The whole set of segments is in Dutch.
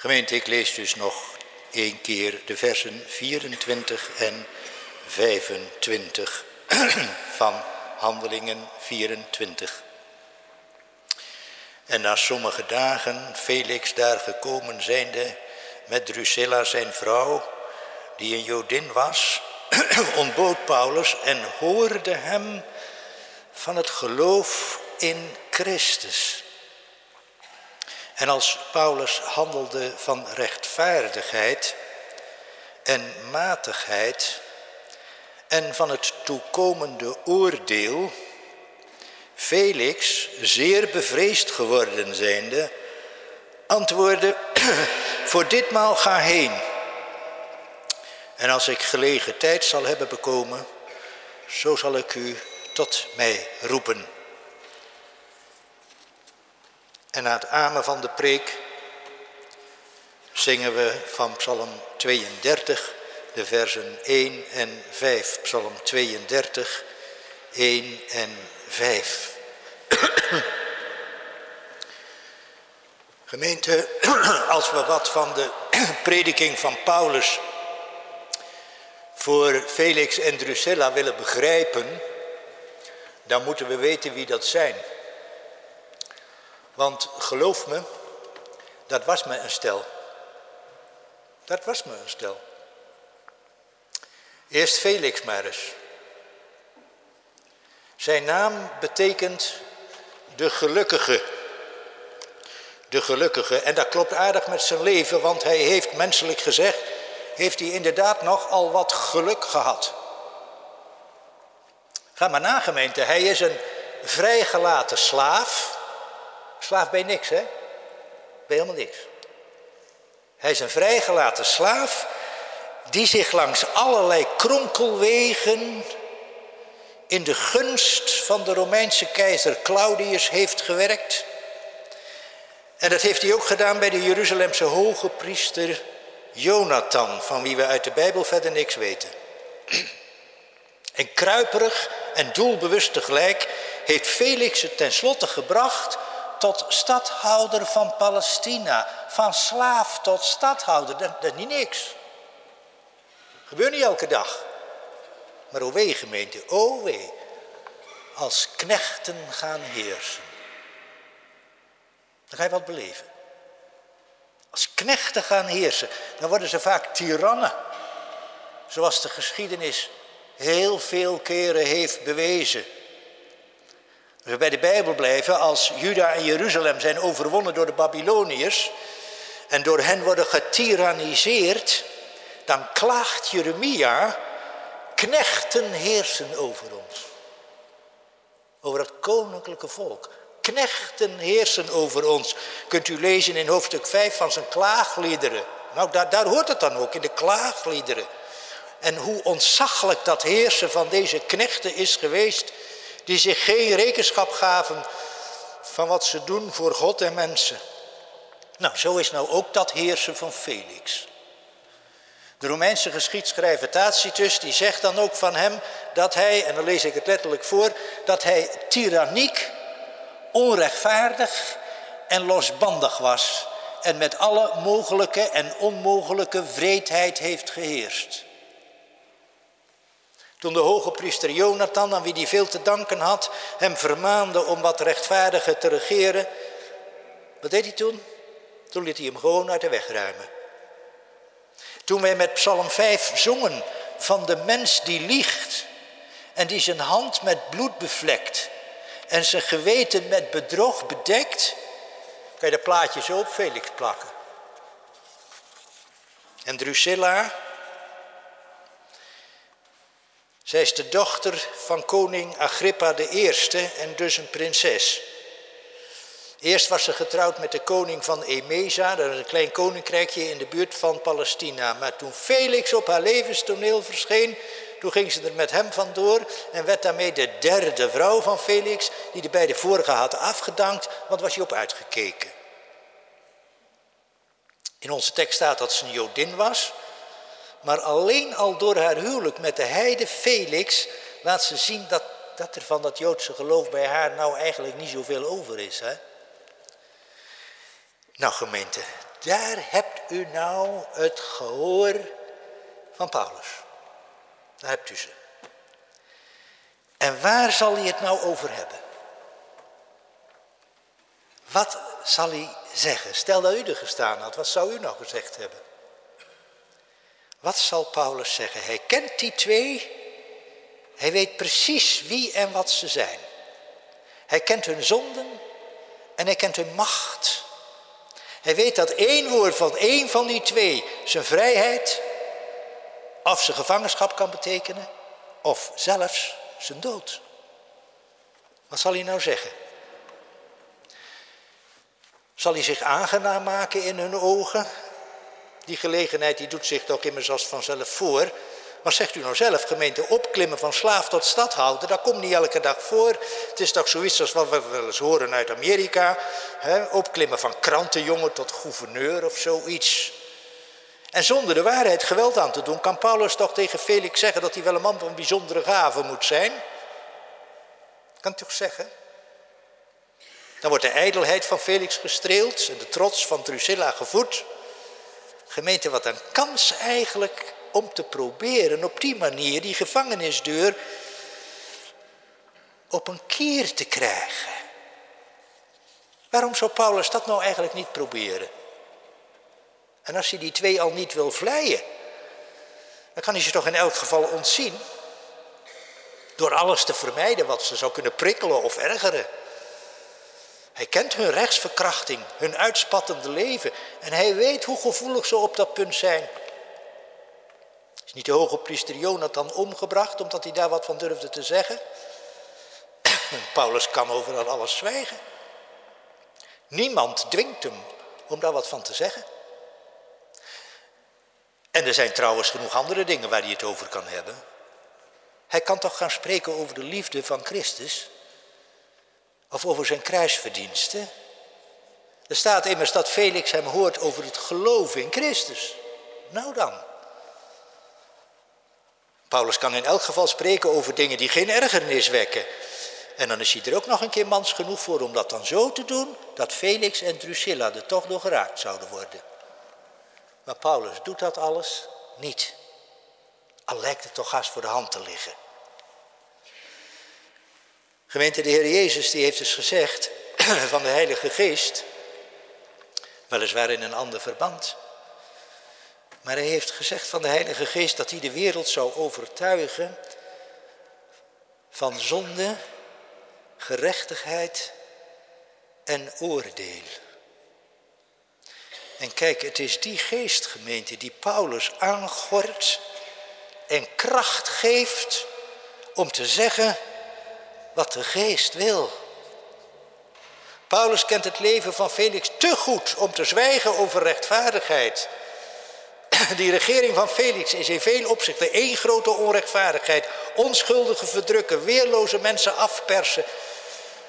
Gemeente, ik lees dus nog één keer de versen 24 en 25 van Handelingen 24. En na sommige dagen, Felix daar gekomen zijnde, met Drusilla zijn vrouw, die een Jodin was, ontbood Paulus en hoorde hem van het geloof in Christus. En als Paulus handelde van rechtvaardigheid en matigheid en van het toekomende oordeel, Felix, zeer bevreesd geworden zijnde, antwoordde, voor ditmaal ga heen. En als ik gelegen tijd zal hebben bekomen, zo zal ik u tot mij roepen. En na het amen van de preek zingen we van Psalm 32, de versen 1 en 5. Psalm 32, 1 en 5. Gemeente, als we wat van de prediking van Paulus voor Felix en Drusilla willen begrijpen, dan moeten we weten wie dat zijn. Want geloof me, dat was me een stel. Dat was me een stel. Eerst Felix maar eens. Zijn naam betekent de gelukkige. De gelukkige. En dat klopt aardig met zijn leven, want hij heeft menselijk gezegd, heeft hij inderdaad nog al wat geluk gehad. Ga maar na gemeente, hij is een vrijgelaten slaaf. Slaaf bij niks, hè? Bij helemaal niks. Hij is een vrijgelaten slaaf die zich langs allerlei kronkelwegen in de gunst van de Romeinse keizer Claudius heeft gewerkt. En dat heeft hij ook gedaan bij de Jeruzalemse hoge priester Jonathan, van wie we uit de Bijbel verder niks weten. En kruiperig en doelbewust tegelijk heeft Felix het tenslotte gebracht tot stadhouder van Palestina. Van slaaf tot stadhouder, dat, is niet niks. Gebeurt niet elke dag. Maar o wee gemeente, o wee, als knechten gaan heersen. Dan ga je wat beleven. Als knechten gaan heersen, dan worden ze vaak tirannen. Zoals de geschiedenis heel veel keren heeft bewezen. Als we bij de Bijbel blijven, als Juda en Jeruzalem zijn overwonnen door de Babyloniërs en door hen worden getiraniseerd, dan klaagt Jeremia, knechten heersen over ons. Over het koninklijke volk. Knechten heersen over ons. Kunt u lezen in hoofdstuk 5 van zijn klaagliederen. Nou, daar, daar hoort het dan ook, in de klaagliederen. En hoe ontzaglijk dat heersen van deze knechten is geweest, die zich geen rekenschap gaven van wat ze doen voor God en mensen. Nou, zo is nou ook dat heersen van Felix. De Romeinse geschiedschrijver Tacitus die zegt dan ook van hem dat hij, en dan lees ik het letterlijk voor, dat hij tyranniek, onrechtvaardig en losbandig was en met alle mogelijke en onmogelijke vreedheid heeft geheerst. Toen de hoge priester Jonathan, aan wie hij veel te danken had, hem vermaande om wat rechtvaardiger te regeren, wat deed hij toen? Toen liet hij hem gewoon uit de weg ruimen. Toen wij met Psalm 5 zongen van de mens die liegt en die zijn hand met bloed bevlekt en zijn geweten met bedrog bedekt, kan je de plaatjes zo op Felix plakken. En Drusilla, zij is de dochter van koning Agrippa I en dus een prinses. Eerst was ze getrouwd met de koning van Emesa, dat is een klein koninkrijkje in de buurt van Palestina. Maar toen Felix op haar levenstoneel verscheen, toen ging ze er met hem vandoor en werd daarmee de derde vrouw van Felix, die de beide vorige had afgedankt, want was hij op uitgekeken. In onze tekst staat dat ze een Jodin was, maar alleen al door haar huwelijk met de heide Felix laat ze zien dat, dat er van dat Joodse geloof bij haar nou eigenlijk niet zoveel over is. Hè? Nou gemeente, daar hebt u nou het gehoor van Paulus. Daar hebt u ze. En waar zal hij het nou over hebben? Wat zal hij zeggen? Stel dat u er gestaan had, wat zou u nou gezegd hebben? Wat zal Paulus zeggen? Hij kent die twee. Hij weet precies wie en wat ze zijn. Hij kent hun zonden en hij kent hun macht. Hij weet dat één woord van één van die twee zijn vrijheid of zijn gevangenschap kan betekenen, of zelfs zijn dood. Wat zal hij nou zeggen? Zal hij zich aangenaam maken in hun ogen? Die gelegenheid die doet zich toch immers als vanzelf voor. Maar zegt u nou zelf, gemeente, opklimmen van slaaf tot stadhouder, dat komt niet elke dag voor. Het is toch zoiets als wat we wel eens horen uit Amerika. Hè? Opklimmen van krantenjongen tot gouverneur of zoiets. En zonder de waarheid geweld aan te doen, kan Paulus toch tegen Felix zeggen dat hij wel een man van bijzondere gaven moet zijn? Kan toch zeggen? Dan wordt de ijdelheid van Felix gestreeld en de trots van Drusilla gevoed. Gemeente, wat een kans eigenlijk om te proberen op die manier die gevangenisdeur op een keer te krijgen. Waarom zou Paulus dat nou eigenlijk niet proberen? En als hij die twee al niet wil vleien, dan kan hij ze toch in elk geval ontzien. Door alles te vermijden wat ze zou kunnen prikkelen of ergeren. Hij kent hun rechtsverkrachting, hun uitspattende leven. En hij weet hoe gevoelig ze op dat punt zijn. Is niet de hoge priester Jonathan omgebracht omdat hij daar wat van durfde te zeggen? Paulus kan overal alles zwijgen. Niemand dwingt hem om daar wat van te zeggen. En er zijn trouwens genoeg andere dingen waar hij het over kan hebben. Hij kan toch gaan spreken over de liefde van Christus? Of over zijn kruisverdiensten? Er staat immers dat Felix hem hoort over het geloof in Christus. Nou dan. Paulus kan in elk geval spreken over dingen die geen ergernis wekken. En dan is hij er ook nog een keer mans genoeg voor om dat dan zo te doen, dat Felix en Drusilla er toch door geraakt zouden worden. Maar Paulus doet dat alles niet. Al lijkt het toch haast voor de hand te liggen. Gemeente, de Heer Jezus die heeft dus gezegd van de Heilige Geest, weliswaar in een ander verband, maar hij heeft gezegd van de Heilige Geest dat hij de wereld zou overtuigen van zonde, gerechtigheid en oordeel. En kijk, het is die geestgemeente die Paulus aangort en kracht geeft om te zeggen wat de geest wil. Paulus kent het leven van Felix te goed om te zwijgen over rechtvaardigheid. Die regering van Felix is in veel opzichten één grote onrechtvaardigheid. Onschuldige verdrukken, weerloze mensen afpersen,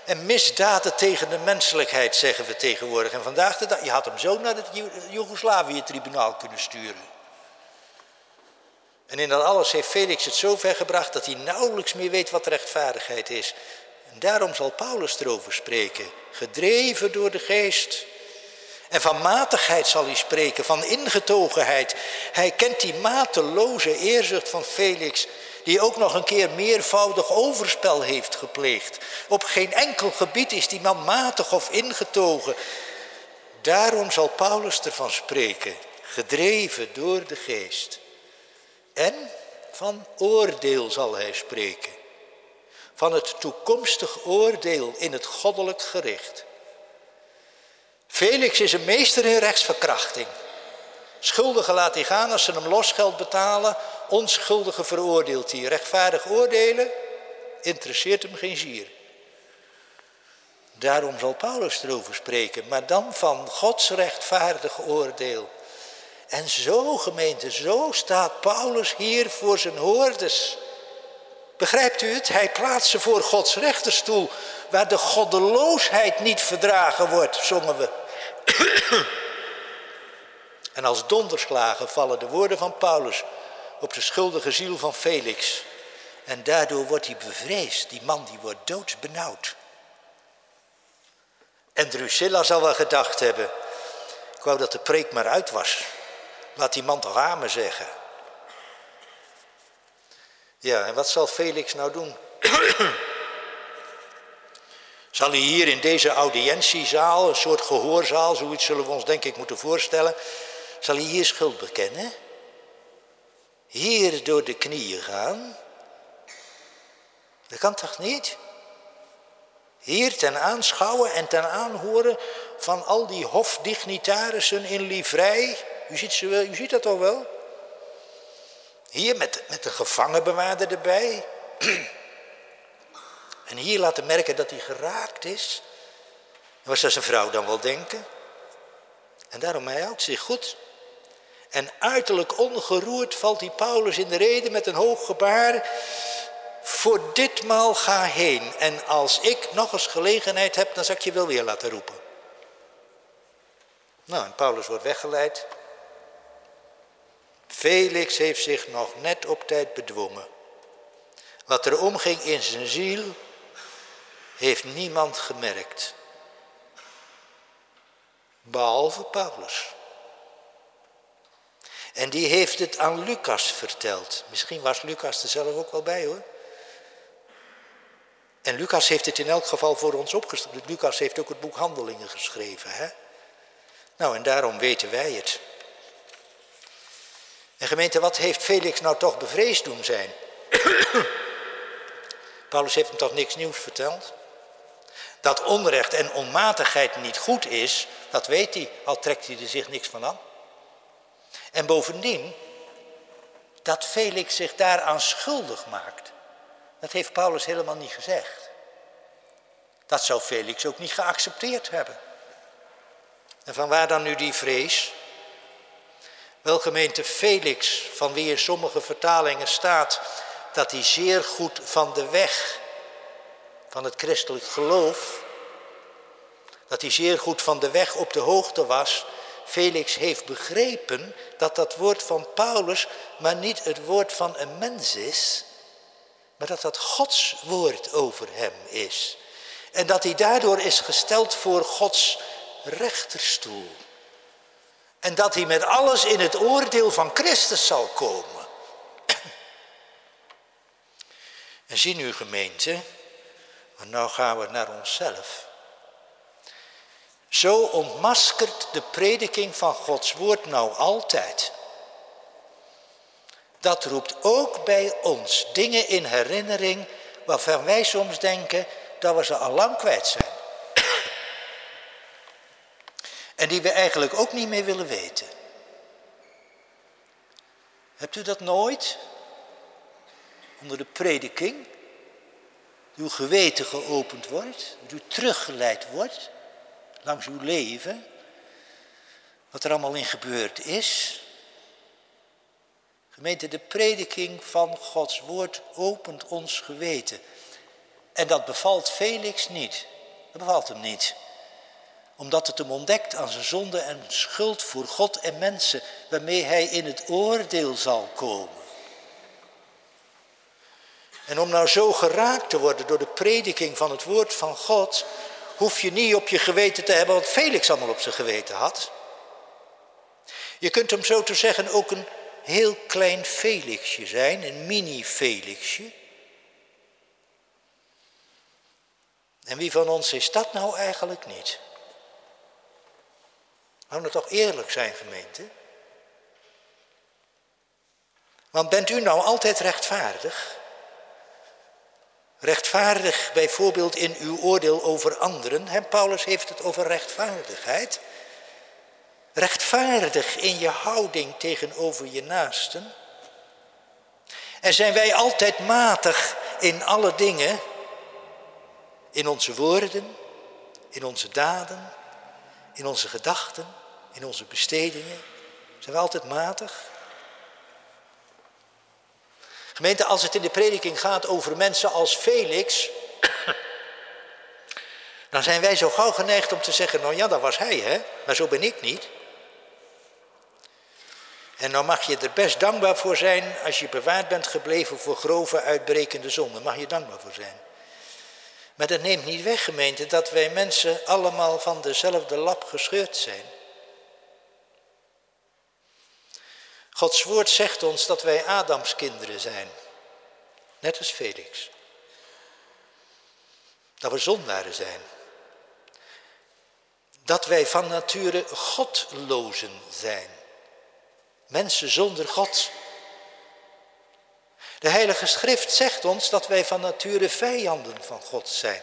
en misdaden tegen de menselijkheid, zeggen we tegenwoordig. En vandaag de dag, je had hem zo naar het Joegoslavië-tribunaal kunnen sturen. En in dat alles heeft Felix het zo ver gebracht dat hij nauwelijks meer weet wat rechtvaardigheid is. En daarom zal Paulus erover spreken, gedreven door de geest. En van matigheid zal hij spreken, van ingetogenheid. Hij kent die mateloze eerzucht van Felix die ook nog een keer meervoudig overspel heeft gepleegd. Op geen enkel gebied is die man matig of ingetogen. Daarom zal Paulus ervan spreken, gedreven door de geest. En van oordeel zal hij spreken. Van het toekomstig oordeel in het goddelijk gericht. Felix is een meester in rechtsverkrachting. Schuldigen laat hij gaan als ze hem losgeld betalen. Onschuldigen veroordeelt hij. Rechtvaardig oordelen interesseert hem geen zier. Daarom zal Paulus erover spreken, maar dan van Gods rechtvaardig oordeel. En zo gemeente, zo staat Paulus hier voor zijn hoorders. Begrijpt u het? Hij plaatst ze voor Gods rechterstoel, waar de goddeloosheid niet verdragen wordt, zongen we. En als donderslagen vallen de woorden van Paulus op de schuldige ziel van Felix. En daardoor wordt hij bevreesd. Die man die wordt doodsbenauwd. En Drusilla zal wel gedacht hebben. Ik wou dat de preek maar uit was. Laat die man toch zeggen. Ja, en wat zal Felix nou doen? zal hij hier in deze audiëntiezaal, een soort gehoorzaal, zoiets zullen we ons denk ik moeten voorstellen, zal hij hier schuld bekennen? Hier door de knieën gaan? Dat kan toch niet? Hier ten aanschouwen en ten aanhoren van al die hofdignitarissen in livrei. U ziet, ziet dat toch wel? Hier met, met de gevangenbewaarder erbij. En hier laten merken dat hij geraakt is. Wat zou zijn vrouw dan wel denken? En daarom hij houdt zich goed. En uiterlijk ongeroerd valt die Paulus in de reden met een hoog gebaar. Voor ditmaal ga heen. En als ik nog eens gelegenheid heb, dan zal ik je wel weer laten roepen. Nou, en Paulus wordt weggeleid. Felix heeft zich nog net op tijd bedwongen. Wat er omging in zijn ziel, heeft niemand gemerkt. Behalve Paulus. En die heeft het aan Lucas verteld. Misschien was Lucas er zelf ook wel bij hoor. En Lucas heeft het in elk geval voor ons opgesteld. Lucas heeft ook het boek Handelingen geschreven. Hè? Nou, en daarom weten wij het. En gemeente, wat heeft Felix nou toch bevreesd doen zijn? Paulus heeft hem toch niks nieuws verteld? Dat onrecht en onmatigheid niet goed is, dat weet hij, al trekt hij er zich niks van aan. En bovendien, dat Felix zich daaraan schuldig maakt, dat heeft Paulus helemaal niet gezegd. Dat zou Felix ook niet geaccepteerd hebben. En van waar dan nu die vrees? Wel gemeente Felix, van wie in sommige vertalingen staat dat hij zeer goed van de weg van het christelijk geloof, dat hij zeer goed van de weg op de hoogte was. Felix heeft begrepen dat dat woord van Paulus maar niet het woord van een mens is, maar dat dat Gods woord over hem is. En dat hij daardoor is gesteld voor Gods rechterstoel. En dat hij met alles in het oordeel van Christus zal komen. En zien u gemeente, maar nou gaan we naar onszelf. Zo ontmaskert de prediking van Gods woord nou altijd. Dat roept ook bij ons dingen in herinnering waarvan wij soms denken dat we ze al lang kwijt zijn. En die we eigenlijk ook niet meer willen weten. Hebt u dat nooit? Onder de prediking? Uw geweten geopend wordt, dat u teruggeleid wordt langs uw leven. Wat er allemaal in gebeurd is. Gemeente, de prediking van Gods woord opent ons geweten. En dat bevalt Felix niet. Dat bevalt hem niet omdat het hem ontdekt aan zijn zonde en schuld voor God en mensen, waarmee hij in het oordeel zal komen. En om nou zo geraakt te worden door de prediking van het woord van God, hoef je niet op je geweten te hebben wat Felix allemaal op zijn geweten had. Je kunt hem zo te zeggen ook een heel klein Felixje zijn, een mini-Felixje. En wie van ons is dat nou eigenlijk niet? Hou nou toch eerlijk zijn, gemeente. Want bent u nou altijd rechtvaardig? Rechtvaardig bijvoorbeeld in uw oordeel over anderen. Paulus heeft het over rechtvaardigheid. Rechtvaardig in je houding tegenover je naasten. En zijn wij altijd matig in alle dingen? In onze woorden, in onze daden, in onze gedachten? In onze bestedingen? Zijn we altijd matig? Gemeente, als het in de prediking gaat over mensen als Felix, dan zijn wij zo gauw geneigd om te zeggen, nou ja, dat was hij, hè? Maar zo ben ik niet. En dan mag je er best dankbaar voor zijn als je bewaard bent gebleven voor grove uitbrekende zonden. Mag je dankbaar voor zijn. Maar dat neemt niet weg, gemeente, dat wij mensen allemaal van dezelfde lap gescheurd zijn. Gods woord zegt ons dat wij Adams kinderen zijn. Net als Felix. Dat we zondaren zijn. Dat wij van nature godlozen zijn. Mensen zonder God. De Heilige Schrift zegt ons dat wij van nature vijanden van God zijn.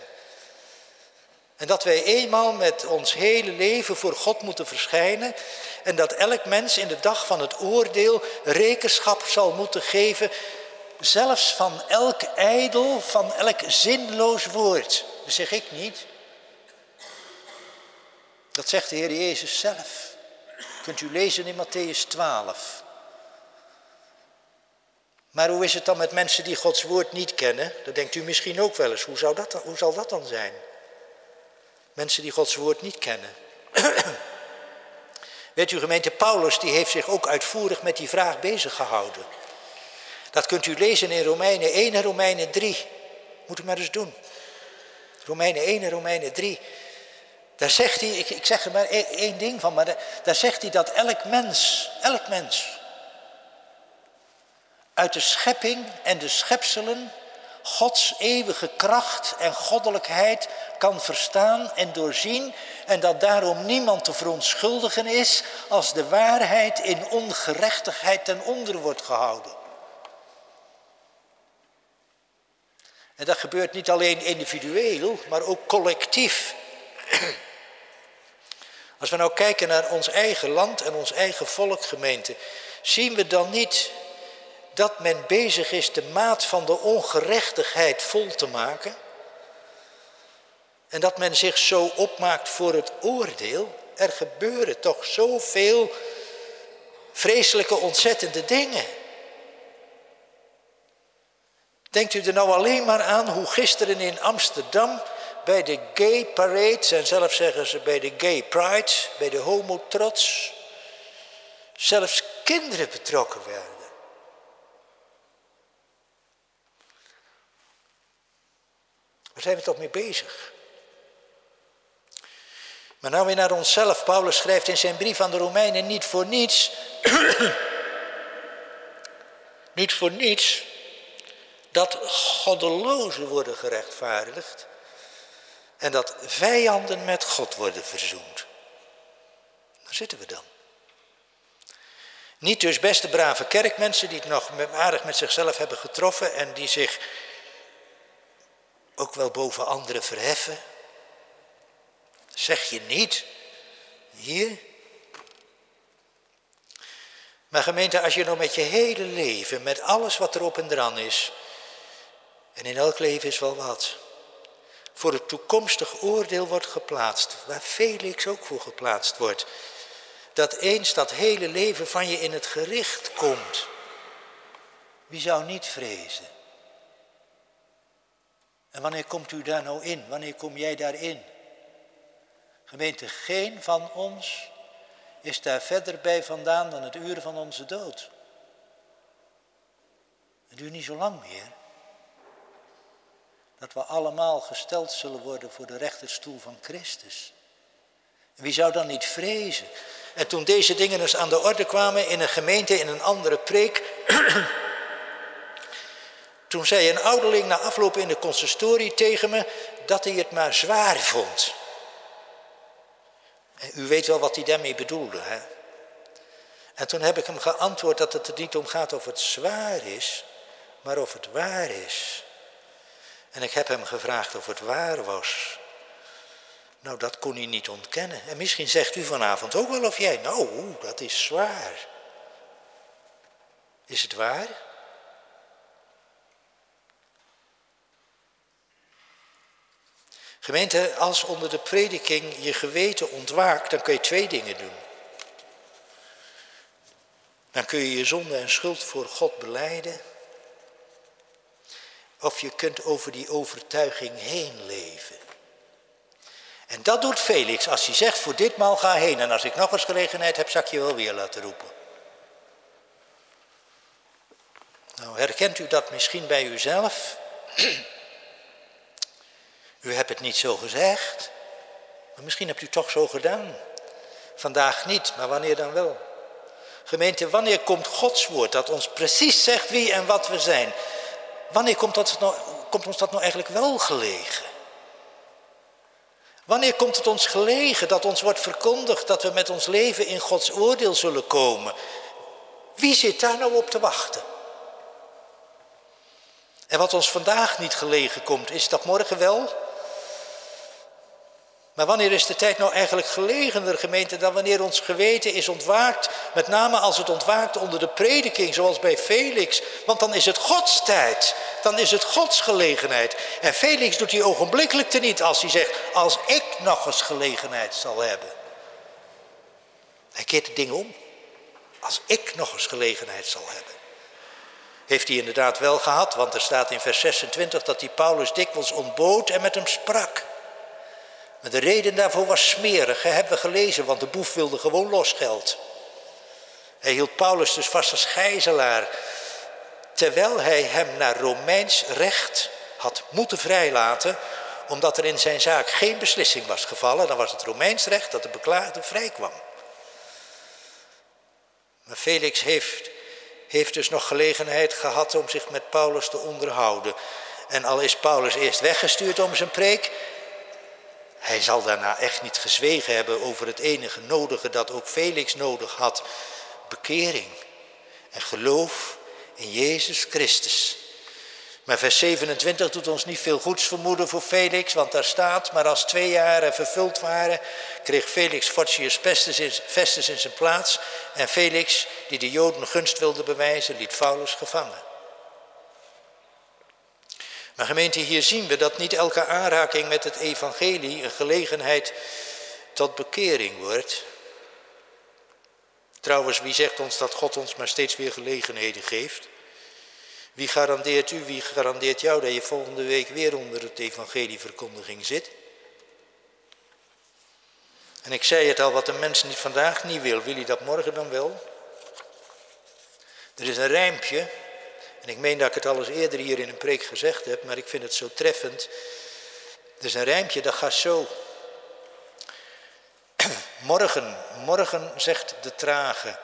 En dat wij eenmaal met ons hele leven voor God moeten verschijnen. En dat elk mens in de dag van het oordeel rekenschap zal moeten geven. Zelfs van elk ijdel, van elk zinloos woord. Dat zeg ik niet. Dat zegt de Heer Jezus zelf. Kunt u lezen in Matthäus 12. Maar hoe is het dan met mensen die Gods woord niet kennen? Dat denkt u misschien ook wel eens. Hoe, zou dat, hoe zal dat dan zijn? Mensen die Gods woord niet kennen. Weet u, gemeente Paulus, die heeft zich ook uitvoerig met die vraag bezig gehouden. Dat kunt u lezen in Romeinen 1 en Romeinen 3. Moet u maar eens doen. Romeinen 1 en Romeinen 3. Daar zegt hij, ik, ik zeg er maar e-, één ding van, maar daar, daar zegt hij dat elk mens, elk mens, uit de schepping en de schepselen Gods eeuwige kracht en goddelijkheid kan verstaan en doorzien en dat daarom niemand te verontschuldigen is als de waarheid in ongerechtigheid ten onder wordt gehouden. En dat gebeurt niet alleen individueel, maar ook collectief. Als we nou kijken naar ons eigen land en ons eigen volk, gemeente, zien we dan niet dat men bezig is de maat van de ongerechtigheid vol te maken? En dat men zich zo opmaakt voor het oordeel? Er gebeuren toch zoveel vreselijke, ontzettende dingen. Denkt u er nou alleen maar aan hoe gisteren in Amsterdam bij de gay parades en zelfs zeggen ze bij de gay pride, bij de homotrots, zelfs kinderen betrokken werden. Waar zijn we toch mee bezig? Maar nou weer naar onszelf. Paulus schrijft in zijn brief aan de Romeinen niet voor niets. niet voor niets dat goddelozen worden gerechtvaardigd en dat vijanden met God worden verzoend. Daar zitten we dan. Niet dus beste brave kerkmensen die het nog aardig met zichzelf hebben getroffen en die zich ook wel boven anderen verheffen? Zeg je niet hier? Maar gemeente, als je nou met je hele leven, met alles wat erop en eraan is, en in elk leven is wel wat, voor het toekomstig oordeel wordt geplaatst, waar Felix ook voor geplaatst wordt, dat eens dat hele leven van je in het gericht komt. Wie zou niet vrezen? En wanneer komt u daar nou in? Wanneer kom jij daarin? Gemeente, geen van ons is daar verder bij vandaan dan het uur van onze dood. Het duurt niet zo lang meer. Dat we allemaal gesteld zullen worden voor de rechterstoel van Christus. En wie zou dan niet vrezen? En toen deze dingen dus aan de orde kwamen in een gemeente, in een andere preek, Toen zei een ouderling na afloop in de consistorie tegen me dat hij het maar zwaar vond. En u weet wel wat hij daarmee bedoelde, hè? En toen heb ik hem geantwoord dat het er niet om gaat of het zwaar is, maar of het waar is. En ik heb hem gevraagd of het waar was. Nou, dat kon hij niet ontkennen. En misschien zegt u vanavond ook wel of jij, nou, dat is zwaar. Is het waar? Gemeente, als onder de prediking je geweten ontwaakt, dan kun je twee dingen doen. Dan kun je je zonde en schuld voor God beleiden. Of je kunt over die overtuiging heen leven. En dat doet Felix als hij zegt, voor ditmaal ga heen. En als ik nog eens gelegenheid heb, zal ik je wel weer laten roepen. Nou, herkent u dat misschien bij uzelf? U hebt het niet zo gezegd, maar misschien hebt u toch zo gedaan. Vandaag niet, maar wanneer dan wel? Gemeente, wanneer komt Gods woord dat ons precies zegt wie en wat we zijn? Wanneer komt, dat nou, komt ons dat nou eigenlijk wel gelegen? Wanneer komt het ons gelegen dat ons wordt verkondigd dat we met ons leven in Gods oordeel zullen komen? Wie zit daar nou op te wachten? En wat ons vandaag niet gelegen komt, is dat morgen wel? Maar wanneer is de tijd nou eigenlijk gelegener, gemeente, dan wanneer ons geweten is ontwaakt? Met name als het ontwaakt onder de prediking, zoals bij Felix. Want dan is het Gods tijd. Dan is het Gods gelegenheid. En Felix doet die ogenblikkelijk te niet als hij zegt, als ik nog eens gelegenheid zal hebben. Hij keert het ding om. Als ik nog eens gelegenheid zal hebben. Heeft hij inderdaad wel gehad, want er staat in vers 26 dat hij Paulus dikwijls ontbood en met hem sprak. Maar de reden daarvoor was smerig, hè, hebben we gelezen, want de boef wilde gewoon losgeld. Hij hield Paulus dus vast als gijzelaar, terwijl hij hem naar Romeins recht had moeten vrijlaten, omdat er in zijn zaak geen beslissing was gevallen. Dan was het Romeins recht dat de beklaagde vrijkwam. Maar Felix heeft, heeft dus nog gelegenheid gehad om zich met Paulus te onderhouden. En al is Paulus eerst weggestuurd om zijn preek, hij zal daarna echt niet gezwegen hebben over het enige nodige dat ook Felix nodig had. Bekering en geloof in Jezus Christus. Maar vers 27 doet ons niet veel goeds vermoeden voor Felix, want daar staat, maar als twee jaren vervuld waren, kreeg Felix Fortius Festus in zijn plaats en Felix, die de Joden gunst wilde bewijzen, liet Paulus gevangen. Maar gemeente, hier zien we dat niet elke aanraking met het evangelie een gelegenheid tot bekering wordt. Trouwens, wie zegt ons dat God ons maar steeds weer gelegenheden geeft? Wie garandeert u, wie garandeert jou dat je volgende week weer onder het evangelieverkondiging zit? En ik zei het al, wat een mens niet vandaag niet wil, wil hij dat morgen dan wel? Er is een rijmpje en ik meen dat ik het al eens eerder hier in een preek gezegd heb, maar ik vind het zo treffend. Er is een rijmpje dat gaat zo. Morgen, morgen zegt de trage,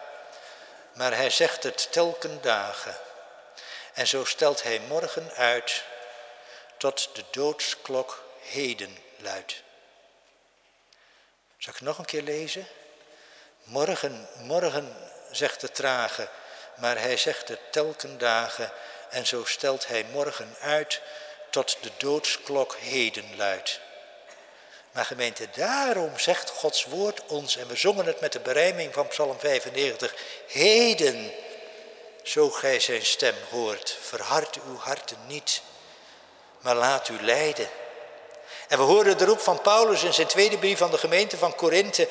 maar hij zegt het telken dagen. En zo stelt hij morgen uit tot de doodsklok heden luidt. Zal ik nog een keer lezen? Morgen, morgen, zegt de trage, maar hij zegt het telken dagen en zo stelt hij morgen uit tot de doodsklok heden luidt. Maar gemeente, daarom zegt Gods woord ons, en we zongen het met de berijming van Psalm 95, heden, zo gij zijn stem hoort, verhard uw harten niet, maar laat u leiden. En we horen de roep van Paulus in zijn tweede brief van de gemeente van Korinthe.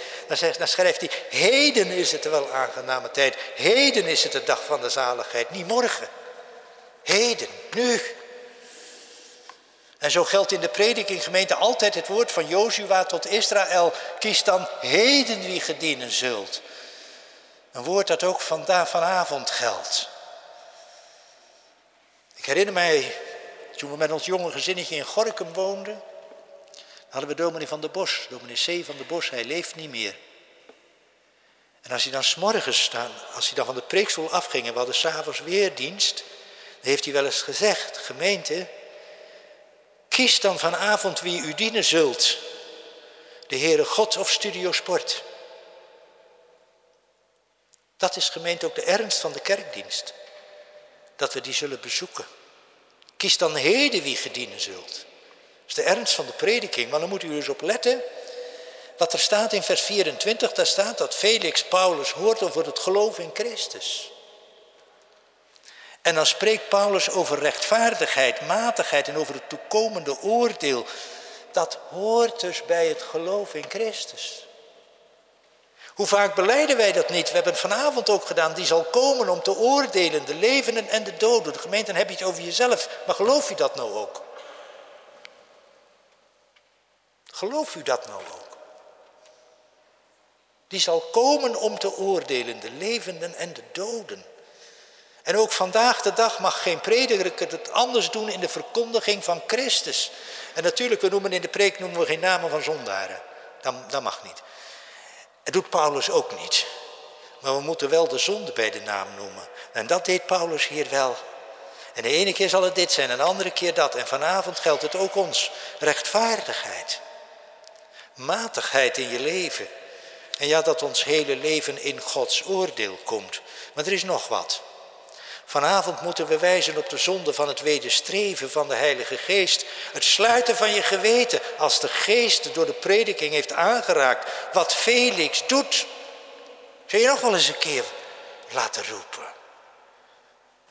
Dan schrijft hij, heden is het wel aangename tijd. Heden is het de dag van de zaligheid, niet morgen. Heden, nu. En zo geldt in de prediking gemeente altijd het woord van Jozua tot Israël. Kies dan heden wie gedienen zult. Een woord dat ook vandaag, vanavond geldt. Ik herinner mij, toen we met ons jonge gezinnetje in Gorkum woonden hadden we dominee van der Bos, dominee C. van der Bos, hij leeft niet meer. En als hij dan s'morgens, als hij dan van de preekstoel afging en we hadden s'avonds weer dienst, dan heeft hij wel eens gezegd, gemeente, kies dan vanavond wie u dienen zult, de Heere God of Studio Sport. Dat is gemeente ook de ernst van de kerkdienst, dat we die zullen bezoeken. Kies dan heden wie gedienen zult de ernst van de prediking. Maar dan moet u dus op letten. Wat er staat in vers 24, daar staat dat Felix Paulus hoort over het geloof in Christus. En dan spreekt Paulus over rechtvaardigheid, matigheid en over het toekomende oordeel. Dat hoort dus bij het geloof in Christus. Hoe vaak beleiden wij dat niet? We hebben het vanavond ook gedaan. Die zal komen om te oordelen, de levenden en de doden. De gemeente, dan heb je het over jezelf. Maar geloof je dat nou ook? Geloof u dat nou ook? Die zal komen om te oordelen, de levenden en de doden. En ook vandaag de dag mag geen prediker het anders doen in de verkondiging van Christus. En natuurlijk, we noemen in de preek noemen we geen namen van zondaren. Dat, dat mag niet. Het doet Paulus ook niet. Maar we moeten wel de zonde bij de naam noemen. En dat deed Paulus hier wel. En de ene keer zal het dit zijn, en de andere keer dat. En vanavond geldt het ook ons. Rechtvaardigheid. Matigheid in je leven. En ja, dat ons hele leven in Gods oordeel komt. Maar er is nog wat. Vanavond moeten we wijzen op de zonde van het wederstreven van de Heilige Geest. Het sluiten van je geweten als de Geest door de prediking heeft aangeraakt. Wat Felix doet. Kun je nog wel eens een keer laten roepen.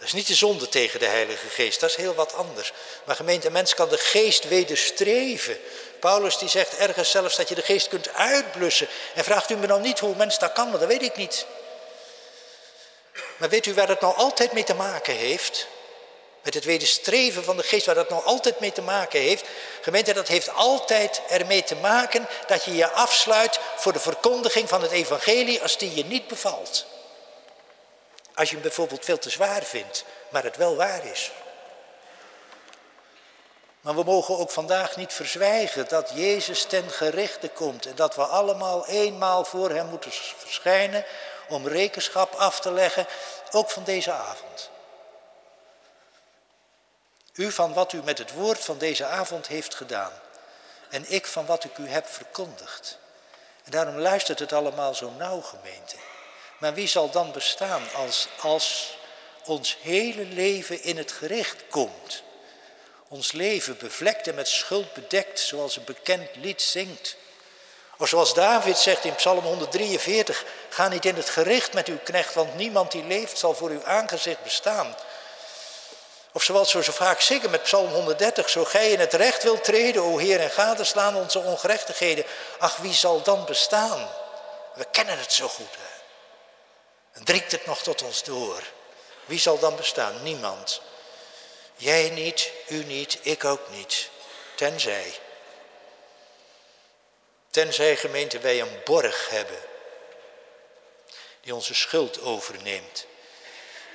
Dat is niet de zonde tegen de Heilige Geest, dat is heel wat anders. Maar gemeente, mens kan de geest wederstreven. Paulus die zegt ergens zelfs dat je de geest kunt uitblussen. En vraagt u me dan niet hoe mens dat kan, maar dat weet ik niet. Maar weet u waar het nou altijd mee te maken heeft? Met het wederstreven van de geest, waar dat nou altijd mee te maken heeft. Gemeente, dat heeft altijd ermee te maken dat je je afsluit voor de verkondiging van het evangelie als die je niet bevalt. Als je hem bijvoorbeeld veel te zwaar vindt, maar het wel waar is. Maar we mogen ook vandaag niet verzwijgen dat Jezus ten gerichte komt en dat we allemaal eenmaal voor Hem moeten verschijnen om rekenschap af te leggen, ook van deze avond. U van wat u met het woord van deze avond heeft gedaan en ik van wat ik u heb verkondigd. En daarom luistert het allemaal zo nauw, gemeente. Maar wie zal dan bestaan als, als ons hele leven in het gericht komt? Ons leven bevlekt en met schuld bedekt, zoals een bekend lied zingt. Of zoals David zegt in Psalm 143, ga niet in het gericht met uw knecht, want niemand die leeft zal voor uw aangezicht bestaan. Of zoals we zo vaak zingen met Psalm 130, zo gij in het recht wilt treden, o Heer, en gadeslaan onze ongerechtigheden. Ach, wie zal dan bestaan? We kennen het zo goed. Hè? En dringt het nog tot ons door. Wie zal dan bestaan? Niemand. Jij niet, u niet, ik ook niet. Tenzij. Tenzij gemeente wij een borg hebben. Die onze schuld overneemt.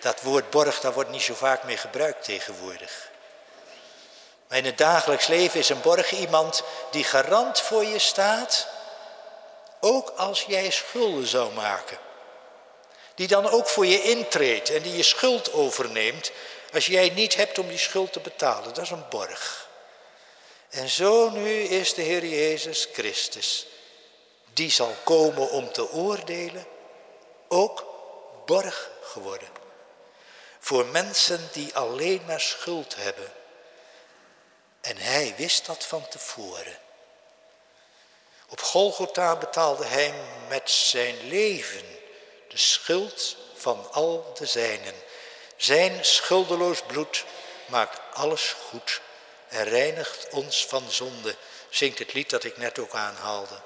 Dat woord borg, daar wordt niet zo vaak mee gebruikt tegenwoordig. Maar in het dagelijks leven is een borg iemand die garant voor je staat. Ook als jij schulden zou maken die dan ook voor je intreedt en die je schuld overneemt als jij niet hebt om die schuld te betalen. Dat is een borg. En zo nu is de Heer Jezus Christus, die zal komen om te oordelen, ook borg geworden. Voor mensen die alleen maar schuld hebben. En hij wist dat van tevoren. Op Golgotha betaalde hij met zijn leven de schuld van al de zijnen. Zijn schuldeloos bloed maakt alles goed en reinigt ons van zonde, zingt het lied dat ik net ook aanhaalde.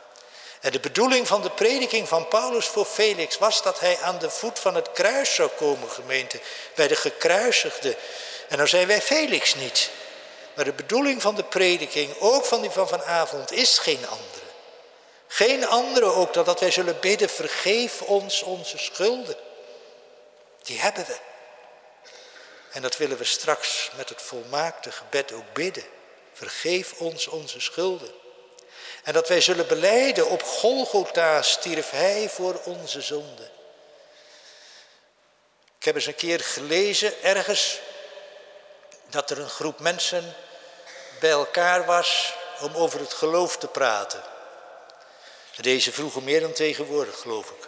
En de bedoeling van de prediking van Paulus voor Felix was dat hij aan de voet van het kruis zou komen, gemeente, bij de gekruisigde. En nou zijn wij Felix niet. Maar de bedoeling van de prediking, ook van die van vanavond, is geen andere. Geen andere ook dan dat wij zullen bidden, vergeef ons onze schulden. Die hebben we. En dat willen we straks met het volmaakte gebed ook bidden. Vergeef ons onze schulden. En dat wij zullen beleiden, op Golgotha stierf hij voor onze zonden. Ik heb eens een keer gelezen ergens dat er een groep mensen bij elkaar was om over het geloof te praten. Deze vroegen meer dan tegenwoordig, geloof ik.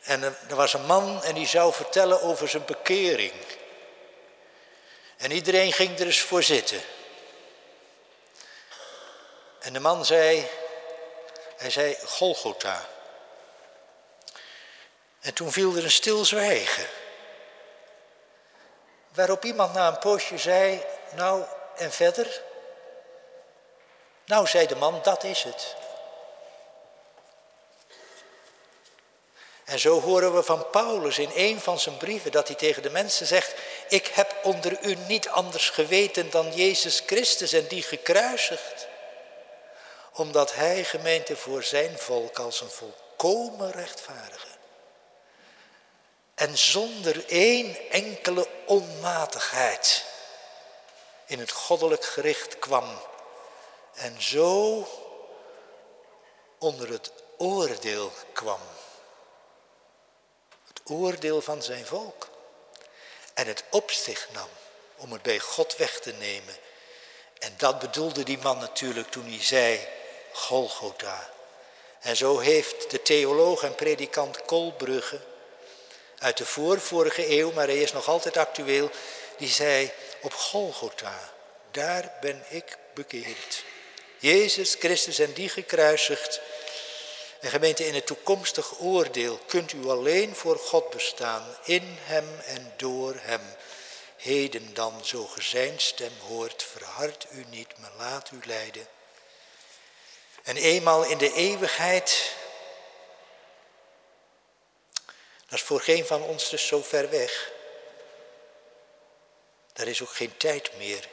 En er was een man en die zou vertellen over zijn bekering. En iedereen ging er eens voor zitten. En de man zei, hij zei Golgotha. En toen viel er een stil zwijgen. Waarop iemand na een poosje zei, nou en verder? Nou, zei de man, dat is het. En zo horen we van Paulus in een van zijn brieven dat hij tegen de mensen zegt, ik heb onder u niet anders geweten dan Jezus Christus en die gekruisigd. Omdat hij gemeente voor zijn volk als een volkomen rechtvaardige. En zonder één enkele onmatigheid in het goddelijk gericht kwam. En zo onder het oordeel kwam. Oordeel van zijn volk. En het op zich nam om het bij God weg te nemen. En dat bedoelde die man natuurlijk toen hij zei Golgotha. En zo heeft de theoloog en predikant Kolbrugge uit de voorvorige eeuw, maar hij is nog altijd actueel, die zei op Golgotha, daar ben ik bekeerd. Jezus Christus en die gekruisigd. En gemeente, in het toekomstig oordeel kunt u alleen voor God bestaan, in Hem en door Hem. Heden dan, zo ge zijn stem hoort, verhard u niet, maar laat u leiden. En eenmaal in de eeuwigheid, dat is voor geen van ons dus zo ver weg. Daar is ook geen tijd meer.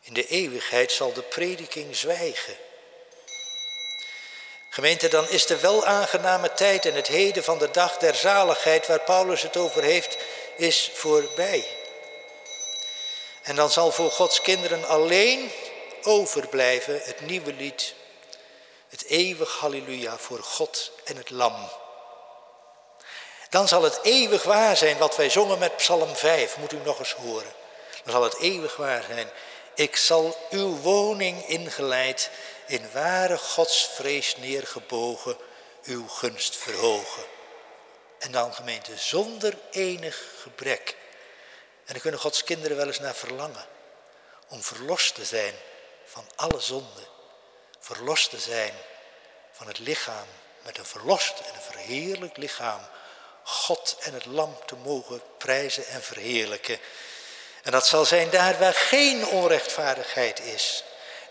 In de eeuwigheid zal de prediking zwijgen. Gemeente, dan is de wel aangename tijd en het heden van de dag der zaligheid waar Paulus het over heeft, is voorbij. En dan zal voor Gods kinderen alleen overblijven het nieuwe lied, het eeuwig halleluja voor God en het lam. Dan zal het eeuwig waar zijn wat wij zongen met Psalm 5, moet u nog eens horen. Dan zal het eeuwig waar zijn. Ik zal uw woning ingeleid, in ware godsvrees neergebogen, uw gunst verhogen. En dan gemeente zonder enig gebrek. En dan kunnen Gods kinderen wel eens naar verlangen. Om verlost te zijn van alle zonde. Verlost te zijn van het lichaam. Met een verlost en een verheerlijk lichaam. God en het lam te mogen prijzen en verheerlijken. En dat zal zijn daar waar geen onrechtvaardigheid is.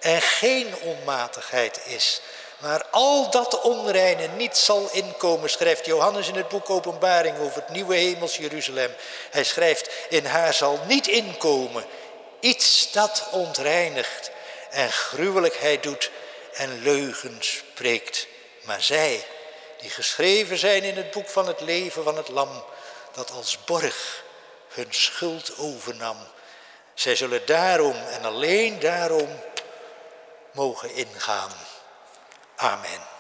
En geen onmatigheid is. Maar al dat onreine niet zal inkomen, schrijft Johannes in het boek Openbaring over het nieuwe hemels Jeruzalem. Hij schrijft, in haar zal niet inkomen iets dat ontreinigt en gruwelijkheid doet en leugen spreekt. Maar zij, die geschreven zijn in het boek van het leven van het lam, dat als borg hun schuld overnam. Zij zullen daarom en alleen daarom mogen ingaan. Amen.